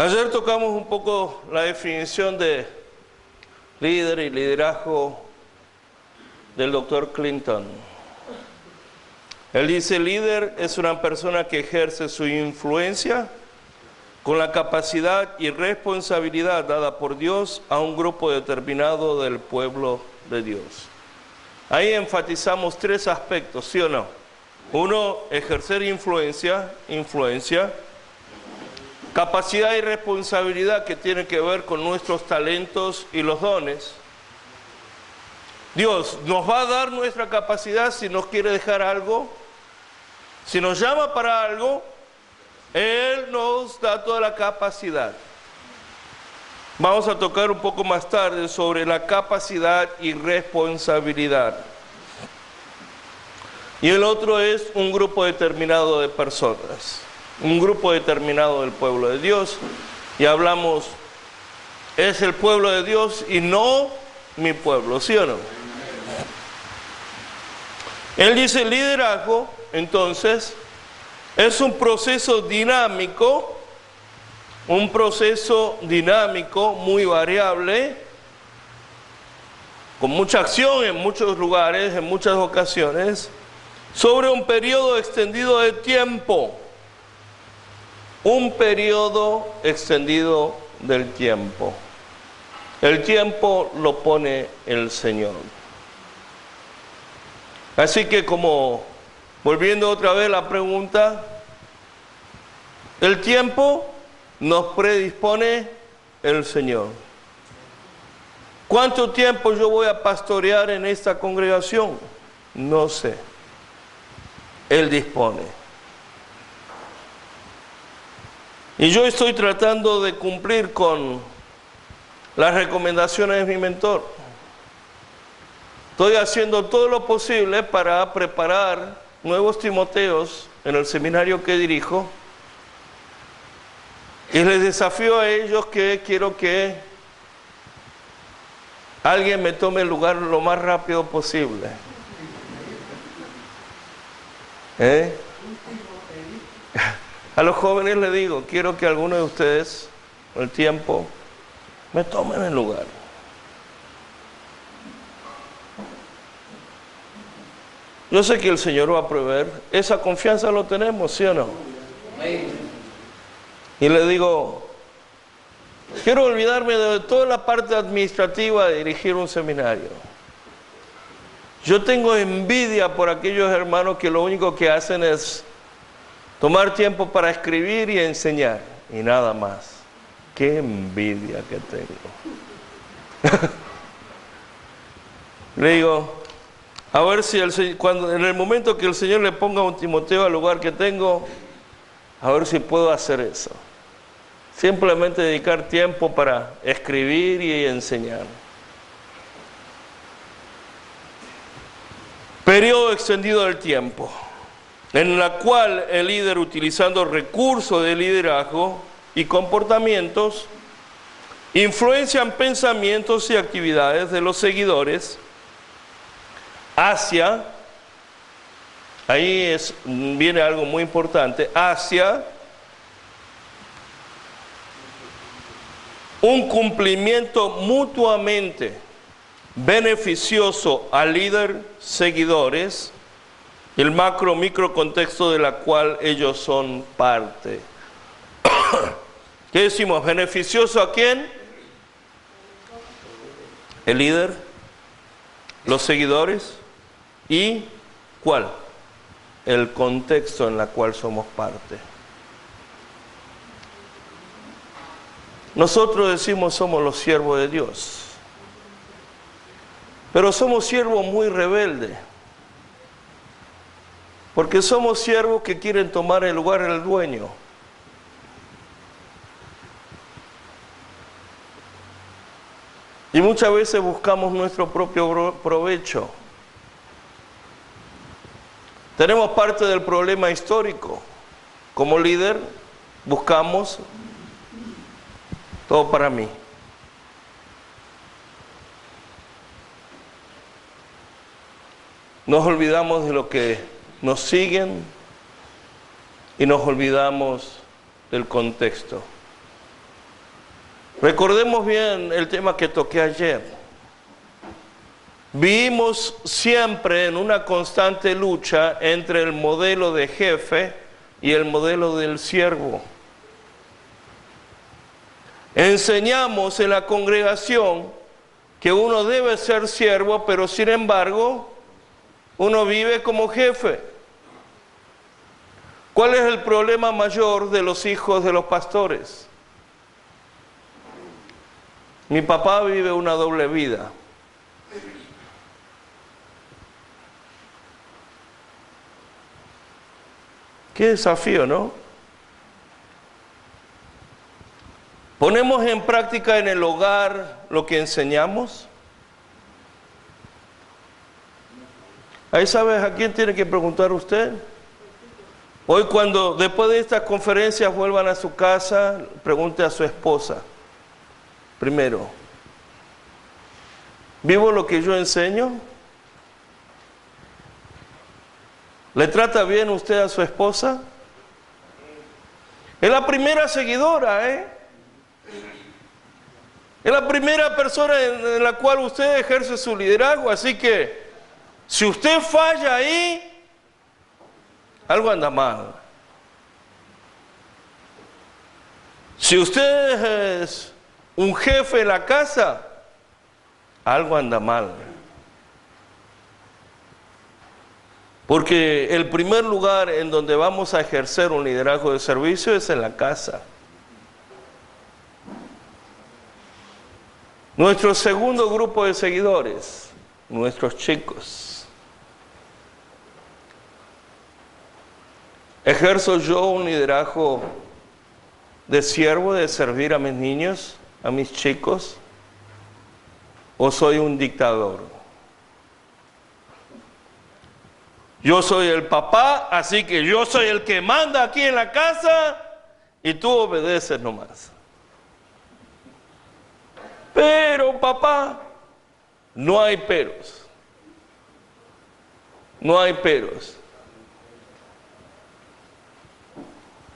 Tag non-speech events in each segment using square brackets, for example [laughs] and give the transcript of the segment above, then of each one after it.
Ayer tocamos un poco la definición de líder y liderazgo del doctor Clinton. Él dice, líder es una persona que ejerce su influencia con la capacidad y responsabilidad dada por Dios a un grupo determinado del pueblo de Dios. Ahí enfatizamos tres aspectos, ¿sí o no? Uno, ejercer influencia, influencia. Capacidad y responsabilidad que tiene que ver con nuestros talentos y los dones. Dios nos va a dar nuestra capacidad si nos quiere dejar algo. Si nos llama para algo, Él nos da toda la capacidad. Vamos a tocar un poco más tarde sobre la capacidad y responsabilidad. Y el otro es un grupo determinado de personas, un grupo determinado del pueblo de Dios. Y hablamos, es el pueblo de Dios y no mi pueblo, ¿sí o no? Él dice liderazgo, entonces, es un proceso dinámico, un proceso dinámico muy variable, con mucha acción en muchos lugares, en muchas ocasiones, sobre un periodo extendido de tiempo. Un periodo extendido del tiempo. El tiempo lo pone el Señor. Así que como, volviendo otra vez la pregunta, el tiempo nos predispone el Señor. ¿Cuánto tiempo yo voy a pastorear en esta congregación? No sé. Él dispone. Y yo estoy tratando de cumplir con las recomendaciones de mi mentor. Estoy haciendo todo lo posible para preparar nuevos Timoteos en el seminario que dirijo. Y les desafío a ellos que quiero que alguien me tome el lugar lo más rápido posible. ¿Eh? A los jóvenes les digo, quiero que alguno de ustedes, con el tiempo, me tomen el lugar. Yo sé que el Señor va a proveer. Esa confianza lo tenemos, ¿sí o no? Y le digo, quiero olvidarme de toda la parte administrativa de dirigir un seminario. Yo tengo envidia por aquellos hermanos que lo único que hacen es tomar tiempo para escribir y enseñar y nada más. Qué envidia que tengo. [laughs] Le digo, a ver si el, cuando, en el momento que el Señor le ponga un Timoteo al lugar que tengo, a ver si puedo hacer eso. Simplemente dedicar tiempo para escribir y enseñar. Periodo extendido del tiempo, en la cual el líder utilizando recursos de liderazgo y comportamientos, influencian pensamientos y actividades de los seguidores hacia, ahí viene algo muy importante, hacia un cumplimiento mutuamente beneficioso al líder, seguidores, el macro micro contexto de la cual ellos son parte. [coughs] ¿Qué decimos? ¿Beneficioso a quién? El líder, los seguidores y ¿cuál? El contexto en el cual somos parte. Nosotros decimos somos los siervos de Dios. Pero somos siervos muy rebeldes. Porque somos siervos que quieren tomar el lugar del dueño. Y muchas veces buscamos nuestro propio provecho. Tenemos parte del problema histórico. Como líder buscamos todo para mí. Nos olvidamos de lo que nos siguen y nos olvidamos del contexto. Recordemos bien el tema que toqué ayer. Vivimos siempre en una constante lucha entre el modelo de jefe y el modelo del siervo. Enseñamos en la congregación que uno debe ser siervo, pero sin embargo uno vive como jefe. ¿Cuál es el problema mayor de los hijos de los pastores? Mi papá vive una doble vida. Qué desafío, ¿no? ¿Ponemos en práctica en el hogar lo que enseñamos? Ahí sabes a quién tiene que preguntar usted. Hoy cuando después de estas conferencias vuelvan a su casa, pregunte a su esposa. Primero, ¿vivo lo que yo enseño? ¿Le trata bien usted a su esposa? Es la primera seguidora, ¿eh? Es la primera persona en, la cual usted ejerce su liderazgo, así que si usted falla ahí, algo anda mal. Si usted es un jefe en la casa, algo anda mal. Porque el primer lugar en donde vamos a ejercer un liderazgo de servicio es en la casa. Nuestro segundo grupo de seguidores, nuestros chicos. ¿Ejerzo yo un liderazgo de siervo, de servir a mis niños, a mis chicos? ¿O soy un dictador? Yo soy el papá, así que yo soy el que manda aquí en la casa y tú obedeces nomás. Pero papá, no hay peros. No hay peros.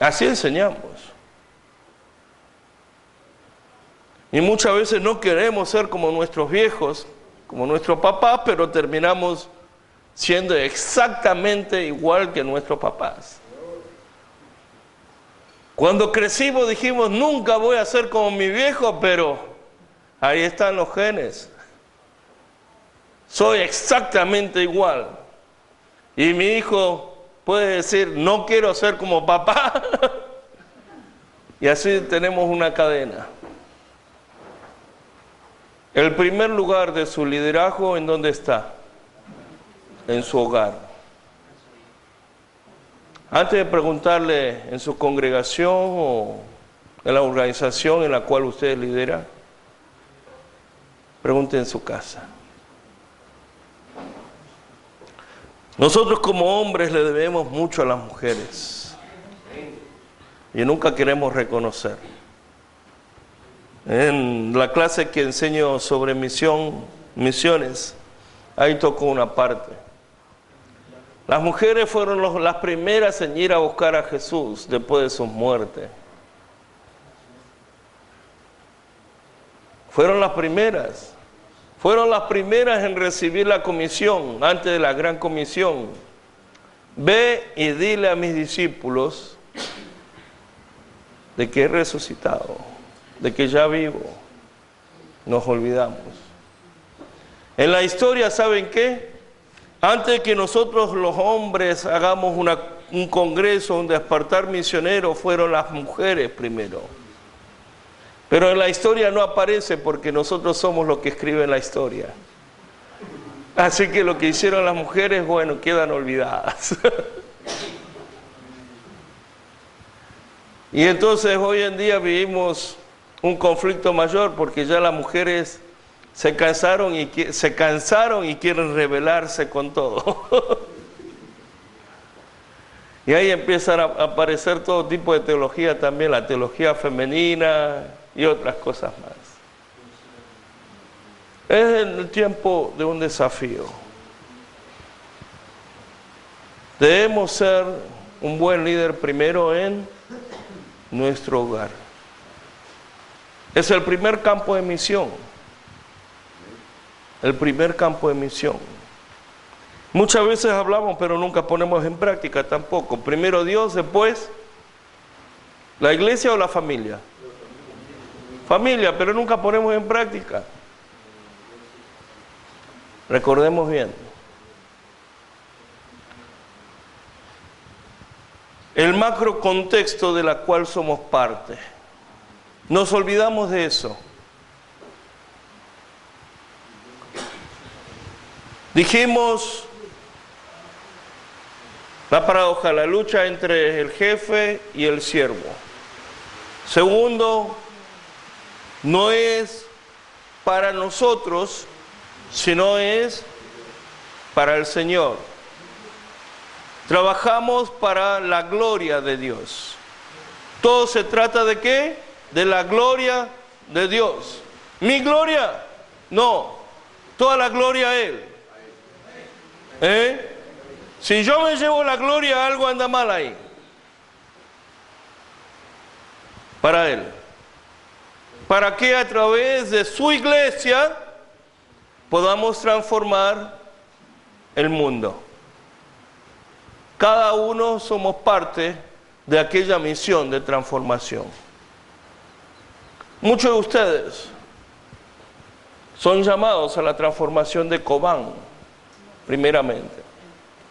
Así enseñamos. Y muchas veces no queremos ser como nuestros viejos, como nuestros papás, pero terminamos siendo exactamente igual que nuestros papás. Cuando crecimos dijimos, nunca voy a ser como mi viejo, pero Ahí están los genes. Soy exactamente igual. Y mi hijo puede decir, no quiero ser como papá. [laughs] y así tenemos una cadena. El primer lugar de su liderazgo, ¿en dónde está? En su hogar. Antes de preguntarle en su congregación o en la organización en la cual usted lidera, Pregunte en su casa. Nosotros como hombres le debemos mucho a las mujeres y nunca queremos reconocer. En la clase que enseño sobre misión, misiones, ahí toco una parte. Las mujeres fueron las primeras en ir a buscar a Jesús después de su muerte. Fueron las primeras. Fueron las primeras en recibir la comisión, antes de la gran comisión. Ve y dile a mis discípulos de que he resucitado, de que ya vivo. Nos olvidamos. En la historia, ¿saben qué? Antes de que nosotros los hombres hagamos un congreso, un despertar misionero, fueron las mujeres primero. Pero en la historia no aparece porque nosotros somos los que escriben la historia. Así que lo que hicieron las mujeres, bueno, quedan olvidadas. [laughs] y entonces hoy en día vivimos un conflicto mayor porque ya las mujeres se cansaron y se cansaron y quieren rebelarse con todo. [laughs] y ahí empiezan a aparecer todo tipo de teología también, la teología femenina, y otras cosas más. Es el tiempo de un desafío. Debemos ser un buen líder primero en nuestro hogar. Es el primer campo de misión. El primer campo de misión. Muchas veces hablamos, pero nunca ponemos en práctica tampoco. Primero Dios, después la iglesia o la familia. Familia, pero nunca ponemos en práctica. Recordemos bien. El macro contexto de la cual somos parte. Nos olvidamos de eso. Dijimos la paradoja, la lucha entre el jefe y el siervo. Segundo, no es para nosotros, sino es para el Señor. Trabajamos para la gloria de Dios. Todo se trata de qué? De la gloria de Dios. ¿Mi gloria? No. Toda la gloria a Él. ¿Eh? Si yo me llevo la gloria, algo anda mal ahí. Para Él. Para que a través de su iglesia podamos transformar el mundo. Cada uno somos parte de aquella misión de transformación. Muchos de ustedes son llamados a la transformación de Cobán, primeramente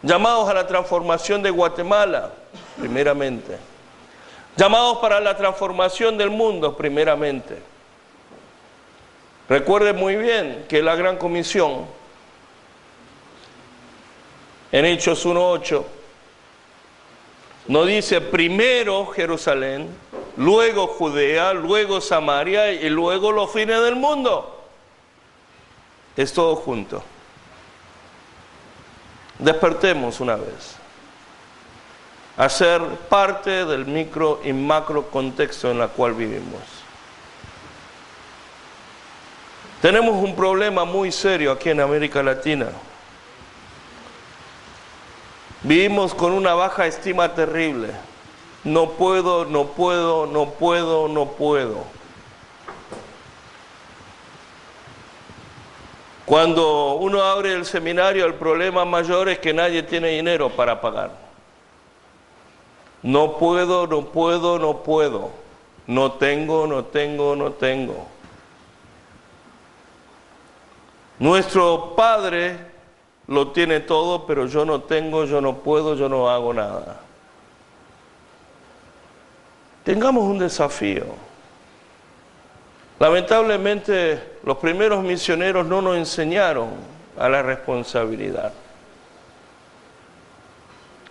llamados a la transformación de Guatemala, primeramente, llamados para la transformación del mundo, primeramente. Recuerde muy bien que la gran comisión en Hechos 1.8 no dice primero Jerusalén, luego Judea, luego Samaria y luego los fines del mundo. Es todo junto. Despertemos una vez a ser parte del micro y macro contexto en el cual vivimos. Tenemos un problema muy serio aquí en América Latina. Vivimos con una baja estima terrible. No puedo, no puedo, no puedo, no puedo. Cuando uno abre el seminario, el problema mayor es que nadie tiene dinero para pagar. No puedo, no puedo, no puedo. No tengo, no tengo, no tengo. Nuestro Padre lo tiene todo, pero yo no tengo, yo no puedo, yo no hago nada. Tengamos un desafío. Lamentablemente los primeros misioneros no nos enseñaron a la responsabilidad.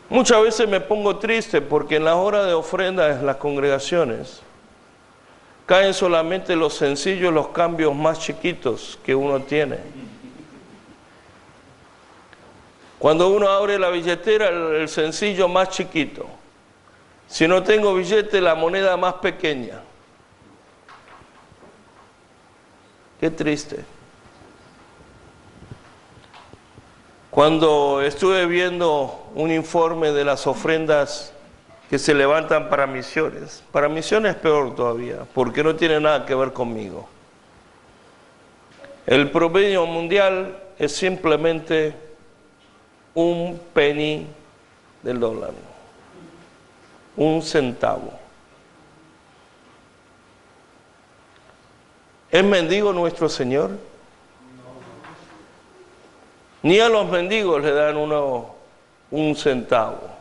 Muchas veces me pongo triste porque en la hora de ofrenda en las congregaciones caen solamente los sencillos, los cambios más chiquitos que uno tiene. Cuando uno abre la billetera, el sencillo más chiquito. Si no tengo billete, la moneda más pequeña. Qué triste. Cuando estuve viendo un informe de las ofrendas que se levantan para misiones, para misiones peor todavía, porque no tiene nada que ver conmigo. El promedio mundial es simplemente un penny del dólar, un centavo. ¿Es mendigo nuestro Señor? Ni a los mendigos le dan uno un centavo.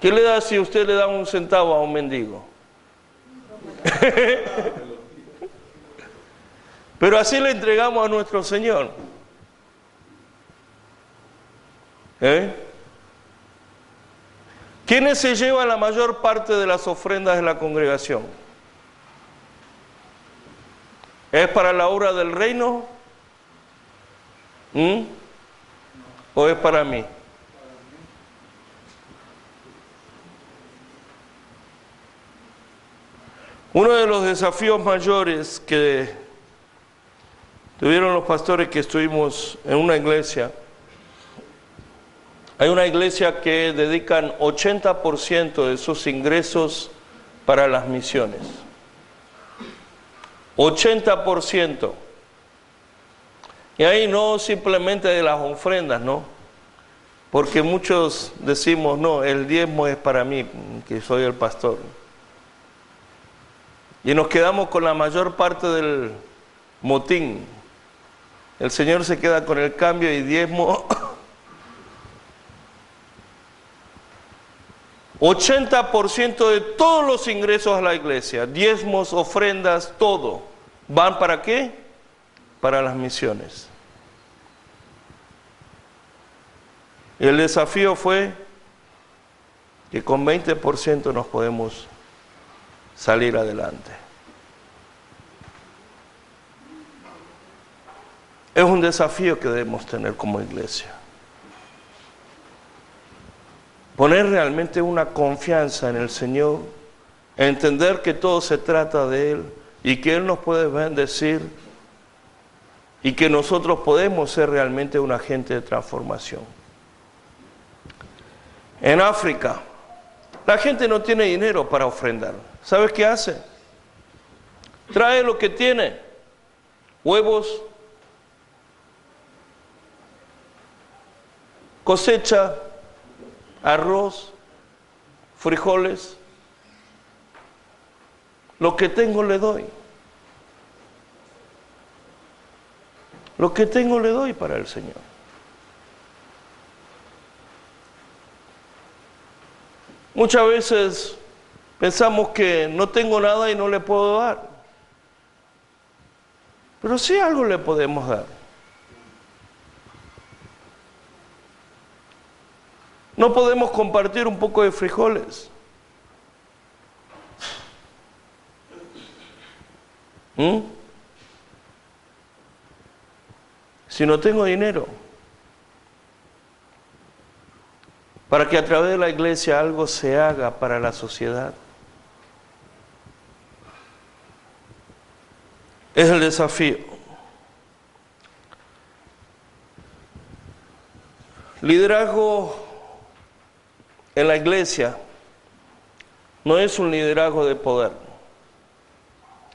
¿Qué le da si usted le da un centavo a un mendigo? [laughs] Pero así le entregamos a nuestro Señor. ¿Eh? ¿Quiénes se llevan la mayor parte de las ofrendas de la congregación? ¿Es para la obra del reino? ¿Mm? ¿O es para mí? Uno de los desafíos mayores que tuvieron los pastores que estuvimos en una iglesia, hay una iglesia que dedican 80% de sus ingresos para las misiones. 80%. Y ahí no simplemente de las ofrendas, ¿no? Porque muchos decimos, no, el diezmo es para mí, que soy el pastor. Y nos quedamos con la mayor parte del motín. El Señor se queda con el cambio y diezmo [coughs] 80% de todos los ingresos a la iglesia, diezmos, ofrendas, todo, ¿van para qué? Para las misiones. Y el desafío fue que con 20% nos podemos salir adelante. Es un desafío que debemos tener como iglesia. Poner realmente una confianza en el Señor, entender que todo se trata de Él y que Él nos puede bendecir y que nosotros podemos ser realmente un agente de transformación. En África, la gente no tiene dinero para ofrendar. ¿Sabes qué hace? Trae lo que tiene, huevos, cosecha arroz, frijoles. Lo que tengo le doy. Lo que tengo le doy para el Señor. Muchas veces pensamos que no tengo nada y no le puedo dar. Pero sí algo le podemos dar. No podemos compartir un poco de frijoles. ¿Mm? Si no tengo dinero, para que a través de la iglesia algo se haga para la sociedad. Es el desafío. Liderazgo en la iglesia no es un liderazgo de poder,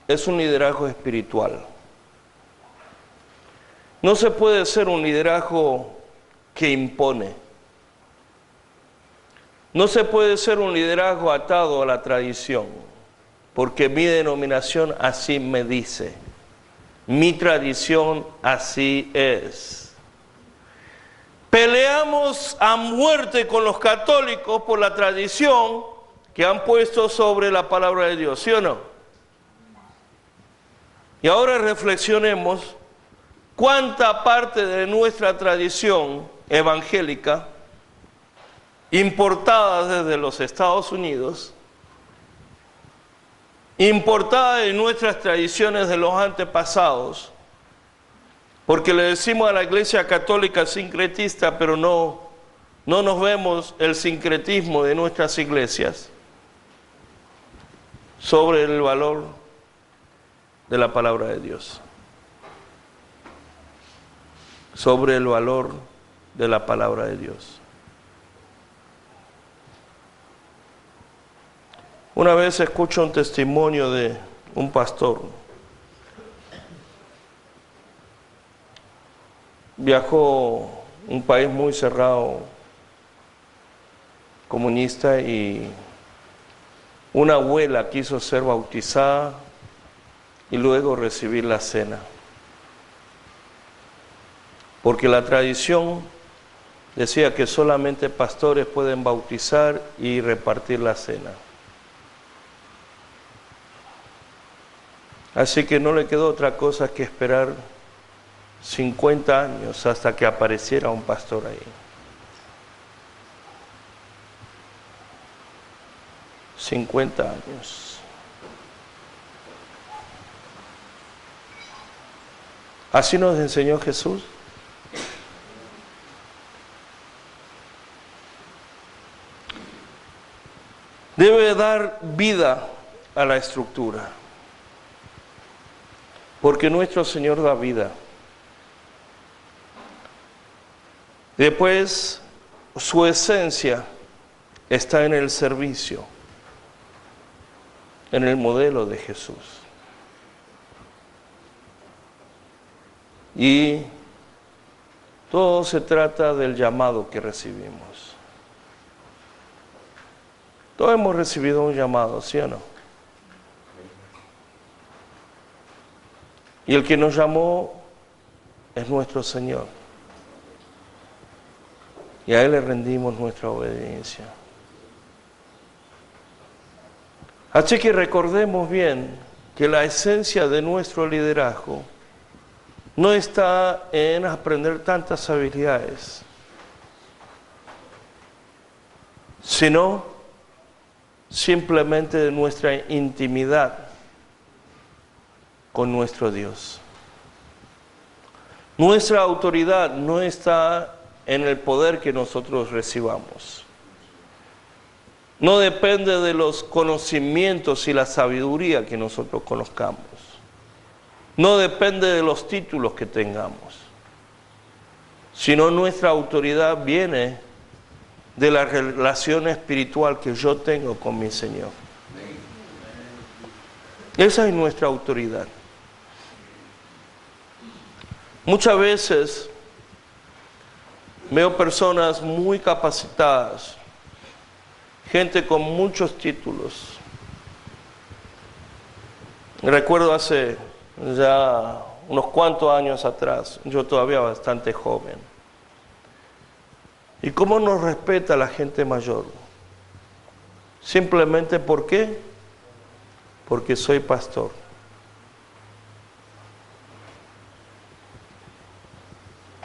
es un liderazgo espiritual. No se puede ser un liderazgo que impone. No se puede ser un liderazgo atado a la tradición, porque mi denominación así me dice, mi tradición así es. Peleamos a muerte con los católicos por la tradición que han puesto sobre la palabra de Dios, ¿sí o no? Y ahora reflexionemos cuánta parte de nuestra tradición evangélica, importada desde los Estados Unidos, importada de nuestras tradiciones de los antepasados, porque le decimos a la iglesia católica sincretista, pero no, no nos vemos el sincretismo de nuestras iglesias sobre el valor de la palabra de Dios. Sobre el valor de la palabra de Dios. Una vez escucho un testimonio de un pastor viajó un país muy cerrado, comunista, y una abuela quiso ser bautizada y luego recibir la cena. Porque la tradición decía que solamente pastores pueden bautizar y repartir la cena. Así que no le quedó otra cosa que esperar 50 años hasta que apareciera un pastor ahí. 50 años. Así nos enseñó Jesús. Debe dar vida a la estructura, porque nuestro Señor da vida. Después, su esencia está en el servicio, en el modelo de Jesús. Y todo se trata del llamado que recibimos. Todos hemos recibido un llamado, ¿sí o no? Y el que nos llamó es nuestro Señor. Y a Él le rendimos nuestra obediencia. Así que recordemos bien que la esencia de nuestro liderazgo no está en aprender tantas habilidades, sino simplemente de nuestra intimidad con nuestro Dios. Nuestra autoridad no está en el poder que nosotros recibamos. No depende de los conocimientos y la sabiduría que nosotros conozcamos. No depende de los títulos que tengamos. Sino nuestra autoridad viene de la relación espiritual que yo tengo con mi Señor. Esa es nuestra autoridad. Muchas veces veo personas muy capacitadas, gente con muchos títulos. Recuerdo hace ya unos cuantos años atrás, yo todavía bastante joven. ¿Y cómo nos respeta la gente mayor? Simplemente ¿por qué? Porque soy pastor.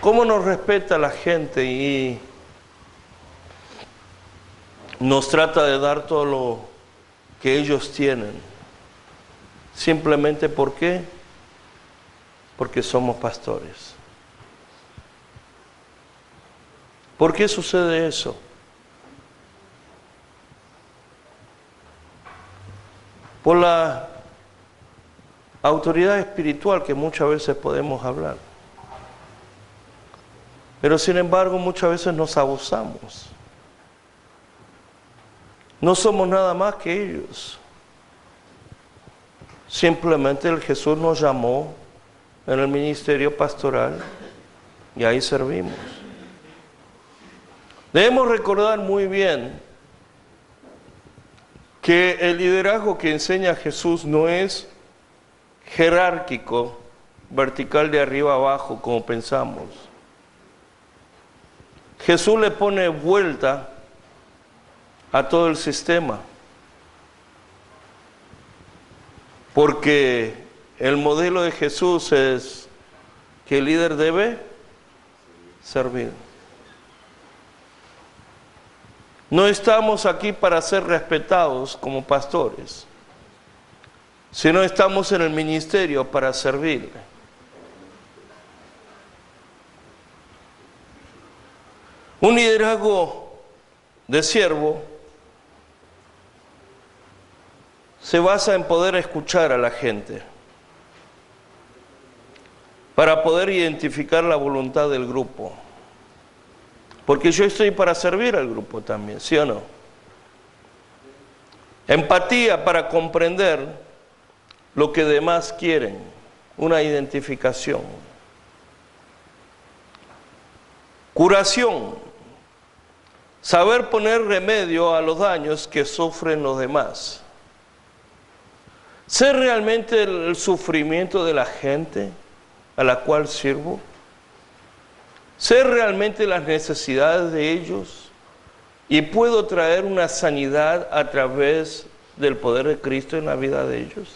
¿Cómo nos respeta la gente y nos trata de dar todo lo que ellos tienen? Simplemente ¿por qué? Porque somos pastores. ¿Por qué sucede eso? Por la autoridad espiritual que muchas veces podemos hablar. Pero sin embargo muchas veces nos abusamos. No somos nada más que ellos. Simplemente el Jesús nos llamó en el ministerio pastoral y ahí servimos. Debemos recordar muy bien que el liderazgo que enseña Jesús no es jerárquico, vertical de arriba abajo, como pensamos. Jesús le pone vuelta a todo el sistema. Porque el modelo de Jesús es que el líder debe servir. No estamos aquí para ser respetados como pastores, sino estamos en el ministerio para servirle. Un liderazgo de siervo se basa en poder escuchar a la gente para poder identificar la voluntad del grupo. Porque yo estoy para servir al grupo también, ¿sí o no? Empatía para comprender lo que demás quieren, una identificación. Curación, saber poner remedio a los daños que sufren los demás. Ser realmente el sufrimiento de la gente a la cual sirvo. Ser realmente las necesidades de ellos y puedo traer una sanidad a través del poder de Cristo en la vida de ellos.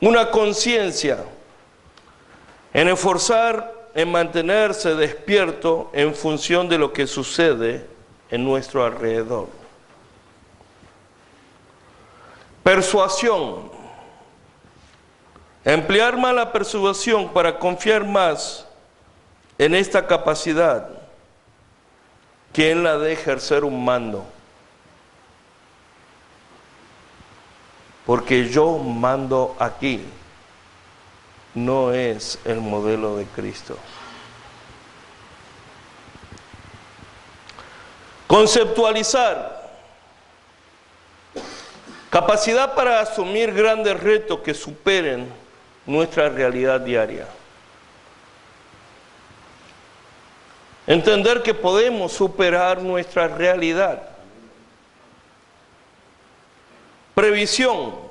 Una conciencia en esforzar en mantenerse despierto en función de lo que sucede en nuestro alrededor. Persuasión. Emplear más la persuasión para confiar más en esta capacidad que en la de ejercer un mando. Porque yo mando aquí no es el modelo de Cristo. Conceptualizar. Capacidad para asumir grandes retos que superen nuestra realidad diaria. Entender que podemos superar nuestra realidad. Previsión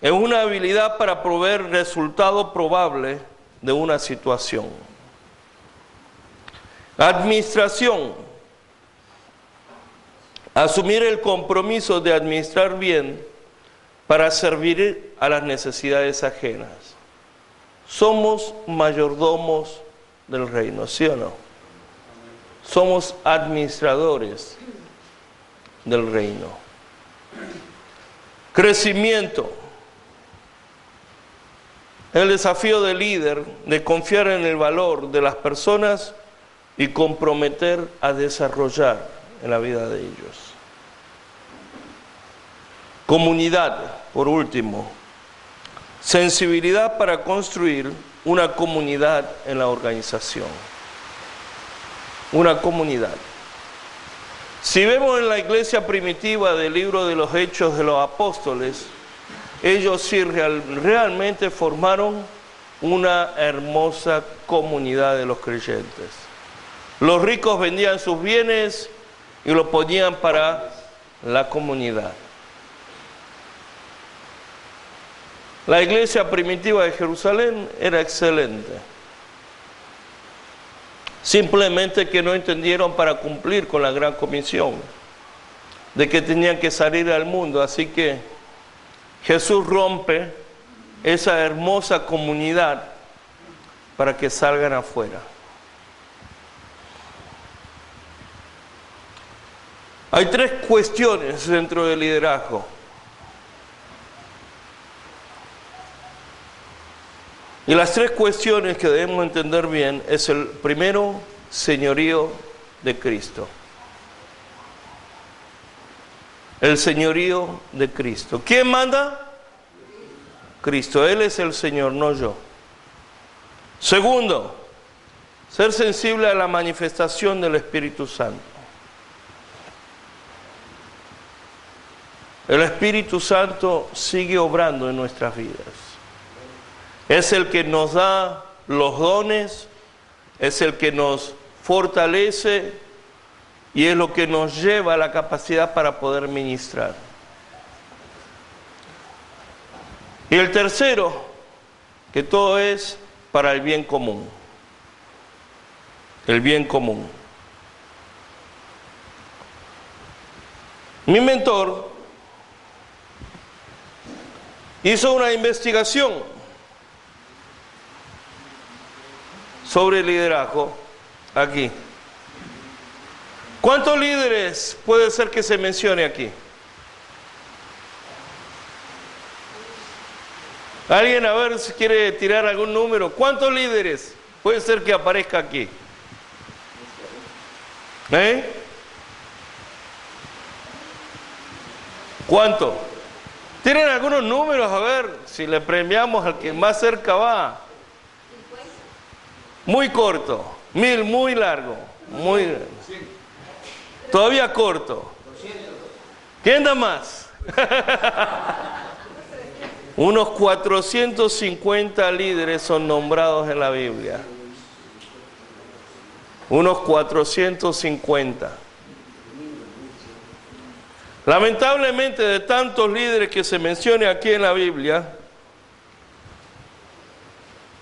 es una habilidad para proveer resultado probable de una situación. Administración. Asumir el compromiso de administrar bien para servir a las necesidades ajenas. Somos mayordomos del reino, ¿sí o no? Somos administradores del reino. Crecimiento. El desafío del líder de confiar en el valor de las personas y comprometer a desarrollar en la vida de ellos. Comunidad, por último. Sensibilidad para construir una comunidad en la organización. Una comunidad. Si vemos en la iglesia primitiva del libro de los Hechos de los Apóstoles, ellos sí realmente formaron una hermosa comunidad de los creyentes. Los ricos vendían sus bienes y los ponían para la comunidad. La iglesia primitiva de Jerusalén era excelente. Simplemente que no entendieron para cumplir con la gran comisión de que tenían que salir al mundo. Así que Jesús rompe esa hermosa comunidad para que salgan afuera. Hay tres cuestiones dentro del liderazgo. Y las tres cuestiones que debemos entender bien es el primero, señorío de Cristo. El señorío de Cristo. ¿Quién manda? Cristo. Él es el Señor, no yo. Segundo, ser sensible a la manifestación del Espíritu Santo. El Espíritu Santo sigue obrando en nuestras vidas. Es el que nos da los dones, es el que nos fortalece y es lo que nos lleva a la capacidad para poder ministrar. Y el tercero, que todo es para el bien común. El bien común. Mi mentor hizo una investigación sobre liderazgo aquí. ¿Cuántos líderes puede ser que se mencione aquí? Alguien a ver si quiere tirar algún número. ¿Cuántos líderes puede ser que aparezca aquí? ¿Eh? ¿Cuánto? ¿Tienen algunos números? A ver si le premiamos al que más cerca va. Muy corto. Mil, muy largo. Muy. Todavía corto. ¿Quién da más? [laughs] Unos 450 líderes son nombrados en la Biblia. Unos 450. Lamentablemente de tantos líderes que se mencione aquí en la Biblia,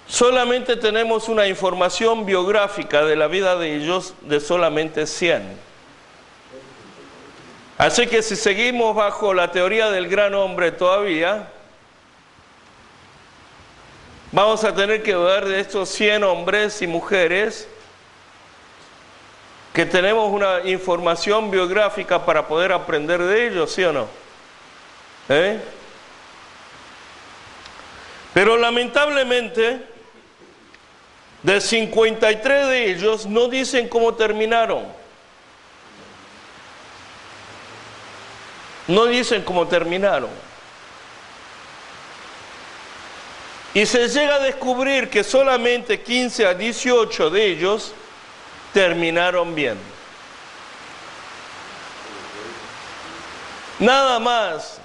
Solamente tenemos una información biográfica de la vida de ellos de solamente 100. Así que si seguimos bajo la teoría del gran hombre todavía, vamos a tener que ver de estos 100 hombres y mujeres que tenemos una información biográfica para poder aprender de ellos, ¿sí o no? ¿Eh? Pero lamentablemente, de 53 de ellos no dicen cómo terminaron. No dicen cómo terminaron. Y se llega a descubrir que solamente 15 a 18 de ellos terminaron bien. Nada más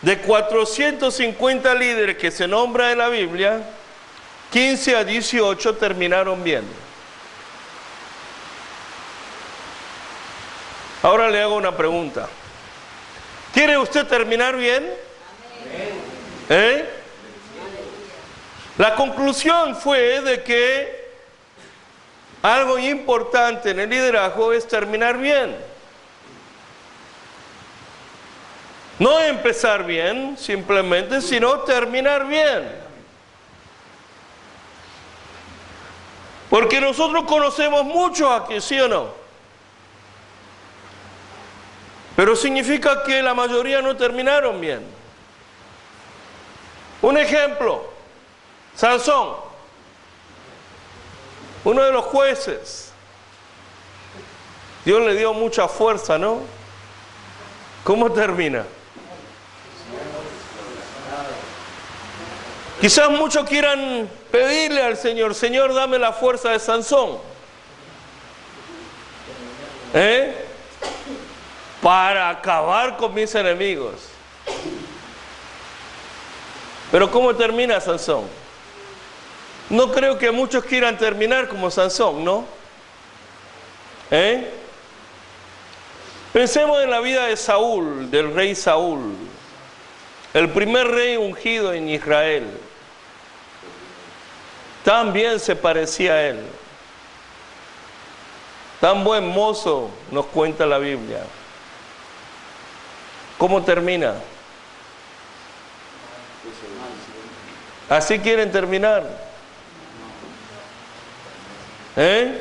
de 450 líderes que se nombra en la Biblia, 15 a 18 terminaron bien. Ahora le hago una pregunta. ¿Quiere usted terminar bien? ¿Eh? La conclusión fue de que algo importante en el liderazgo es terminar bien. No empezar bien simplemente, sino terminar bien. Porque nosotros conocemos mucho aquí, ¿sí o no? Pero significa que la mayoría no terminaron bien. Un ejemplo, Sansón, uno de los jueces. Dios le dio mucha fuerza, ¿no? ¿Cómo termina? Quizás muchos quieran pedirle al Señor, Señor, dame la fuerza de Sansón. ¿Eh? Para acabar con mis enemigos. Pero ¿cómo termina Sansón? No creo que muchos quieran terminar como Sansón, ¿no? ¿Eh? Pensemos en la vida de Saúl, del rey Saúl, el primer rey ungido en Israel. También se parecía a él. Tan buen mozo nos cuenta la Biblia. ¿Cómo termina? Así quieren terminar. ¿Eh?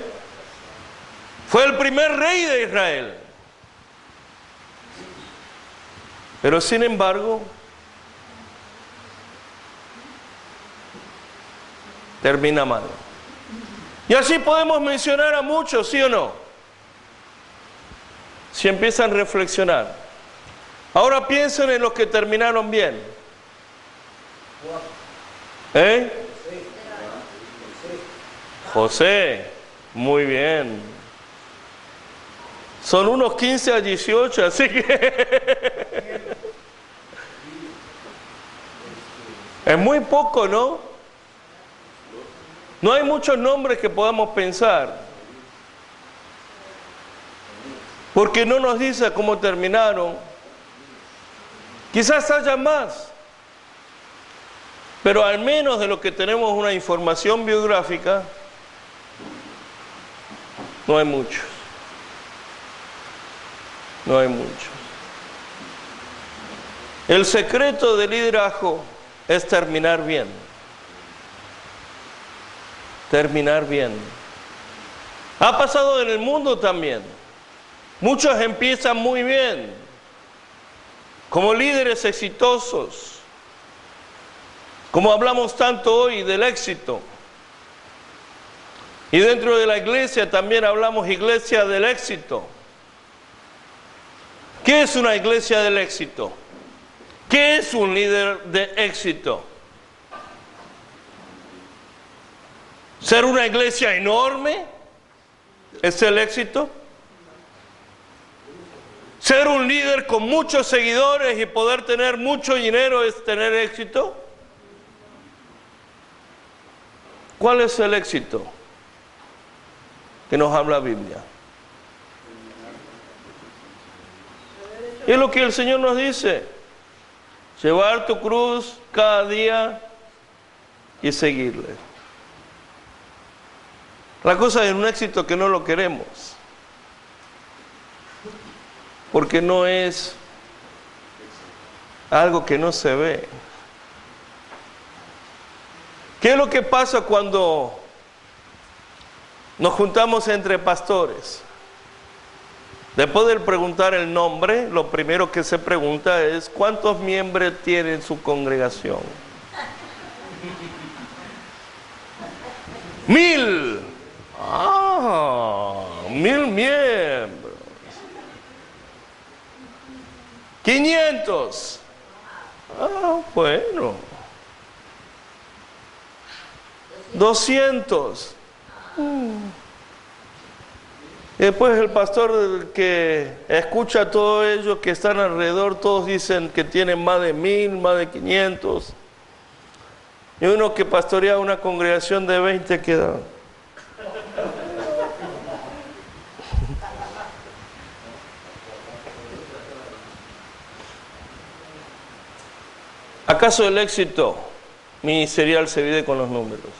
Fue el primer rey de Israel. Pero sin embargo, termina mal. Y así podemos mencionar a muchos, ¿sí o no? Si empiezan a reflexionar. Ahora piensen en los que terminaron bien. ¿Eh? José, muy bien. Son unos 15 a 18, así que... [laughs] es muy poco, ¿no? No hay muchos nombres que podamos pensar. Porque no nos dice cómo terminaron. Quizás haya más. Pero al menos de lo que tenemos una información biográfica, no hay muchos. No hay muchos. El secreto del liderazgo es terminar bien terminar bien. Ha pasado en el mundo también. Muchos empiezan muy bien, como líderes exitosos, como hablamos tanto hoy del éxito. Y dentro de la iglesia también hablamos iglesia del éxito. ¿Qué es una iglesia del éxito? ¿Qué es un líder de éxito? Ser una iglesia enorme es el éxito. Ser un líder con muchos seguidores y poder tener mucho dinero es tener éxito. ¿Cuál es el éxito que nos habla la Biblia? Es lo que el Señor nos dice. Llevar tu cruz cada día y seguirle. La cosa es un éxito que no lo queremos. Porque no es algo que no se ve. ¿Qué es lo que pasa cuando nos juntamos entre pastores? Después de preguntar el nombre, lo primero que se pregunta es cuántos miembros tiene su congregación. Mil. Ah, mil miembros. 500. Ah, bueno. 200. Mm. Después el pastor que escucha a todos ellos que están alrededor, todos dicen que tienen más de mil, más de quinientos. Y uno que pastorea una congregación de 20 queda. ¿Acaso el éxito ministerial se vive con los números?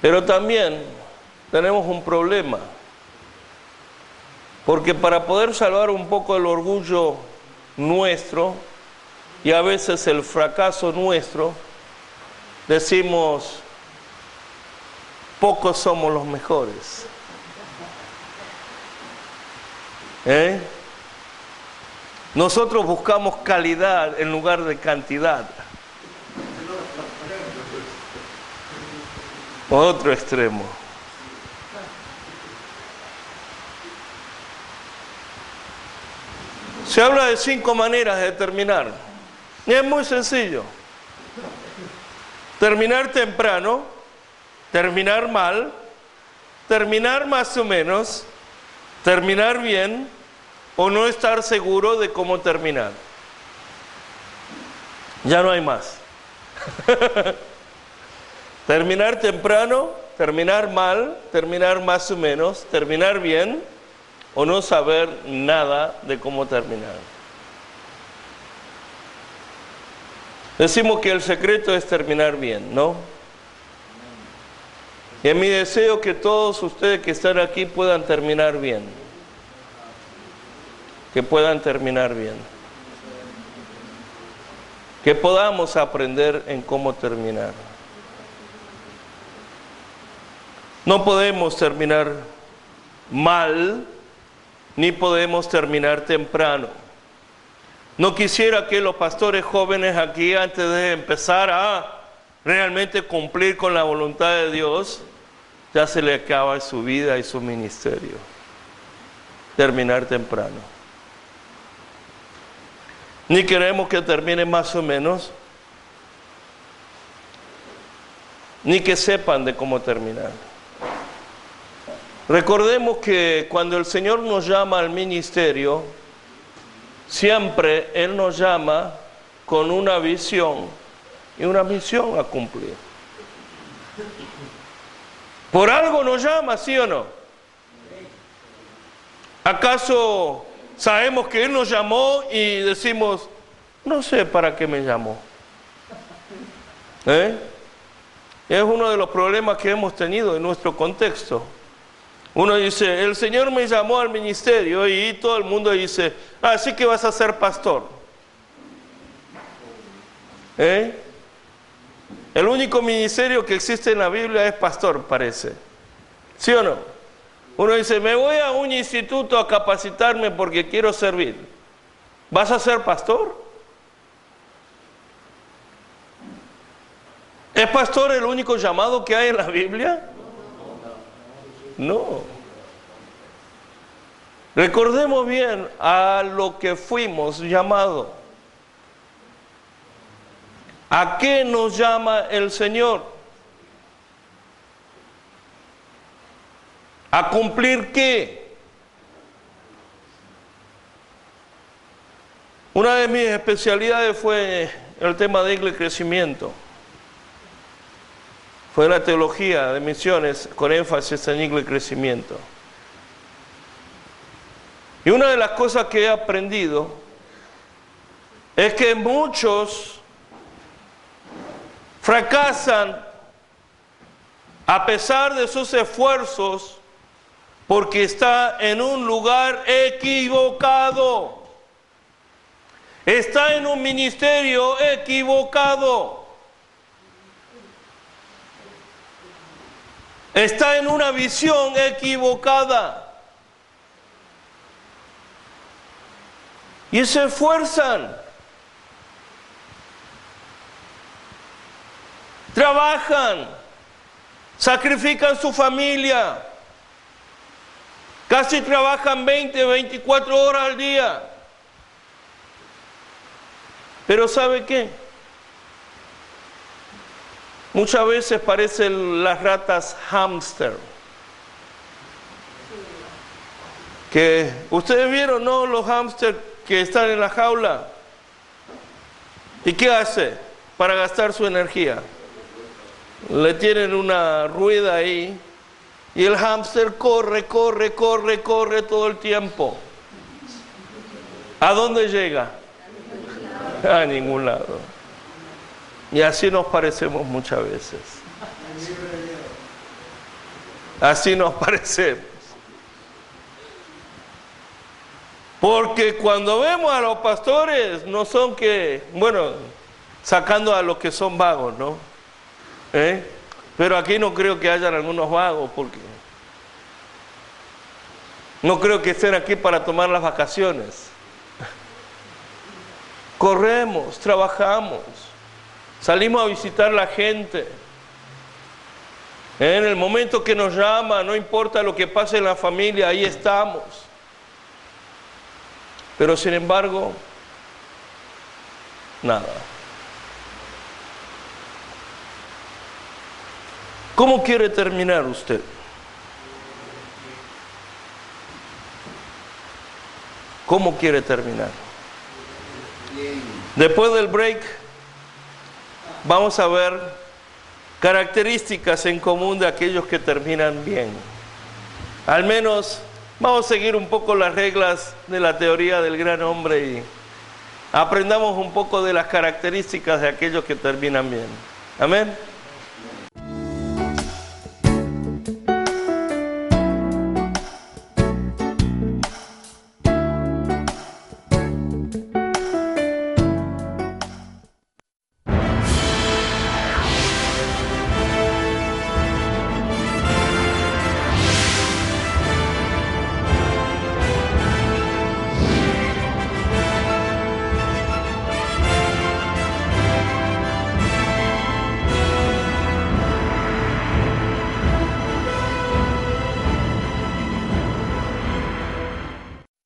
Pero también tenemos un problema, porque para poder salvar un poco el orgullo nuestro y a veces el fracaso nuestro, decimos, pocos somos los mejores. ¿Eh? Nosotros buscamos calidad en lugar de cantidad. Otro extremo. Se habla de cinco maneras de terminar. Y es muy sencillo. Terminar temprano, terminar mal, terminar más o menos, terminar bien, o no estar seguro de cómo terminar. Ya no hay más. [laughs] terminar temprano, terminar mal, terminar más o menos, terminar bien o no saber nada de cómo terminar. Decimos que el secreto es terminar bien, ¿no? Y es mi deseo que todos ustedes que están aquí puedan terminar bien que puedan terminar bien. Que podamos aprender en cómo terminar. No podemos terminar mal, ni podemos terminar temprano. No quisiera que los pastores jóvenes aquí, antes de empezar a realmente cumplir con la voluntad de Dios, ya se le acaba su vida y su ministerio. Terminar temprano ni queremos que termine más o menos, ni que sepan de cómo terminar. Recordemos que cuando el Señor nos llama al ministerio, siempre Él nos llama con una visión y una misión a cumplir. Por algo nos llama, ¿sí o no? ¿Acaso Sabemos que Él nos llamó y decimos, no sé para qué me llamó. ¿Eh? Es uno de los problemas que hemos tenido en nuestro contexto. Uno dice, el Señor me llamó al ministerio y todo el mundo dice, así ah, que vas a ser pastor. ¿Eh? El único ministerio que existe en la Biblia es pastor, parece. ¿Sí o no? Uno dice, me voy a un instituto a capacitarme porque quiero servir. ¿Vas a ser pastor? ¿Es pastor el único llamado que hay en la Biblia? No. Recordemos bien a lo que fuimos llamados. ¿A qué nos llama el Señor? ¿A cumplir qué? Una de mis especialidades fue el tema de crecimiento. Fue la teología de misiones con énfasis en y crecimiento. Y una de las cosas que he aprendido es que muchos fracasan a pesar de sus esfuerzos porque está en un lugar equivocado. Está en un ministerio equivocado. Está en una visión equivocada. Y se esfuerzan. Trabajan. Sacrifican su familia Casi trabajan 20, 24 horas al día. Pero ¿sabe qué? Muchas veces parecen las ratas hámster. Que ustedes vieron, ¿no? Los hámsters que están en la jaula. ¿Y qué hace para gastar su energía? Le tienen una rueda ahí y el hámster corre, corre, corre, corre todo el tiempo. ¿A dónde llega? A ningún lado. Y así nos parecemos muchas veces. Así nos [laughs] parecemos. Porque cuando vemos a los pastores, no son que, bueno, sacando a los que son vagos, ¿no? ¿Eh? Pero aquí no creo que hayan algunos vagos, porque no creo que estén aquí para tomar las vacaciones. Corremos, trabajamos, salimos a visitar a la gente. En el momento que nos llama, no importa lo que pase en la familia, ahí estamos. Pero sin embargo, nada. ¿Cómo quiere terminar usted? ¿Cómo quiere terminar? Después del break, vamos a ver características en común de aquellos que terminan bien. Al menos vamos a seguir un poco las reglas de la teoría del gran hombre y aprendamos un poco de las características de aquellos que terminan bien. Amén.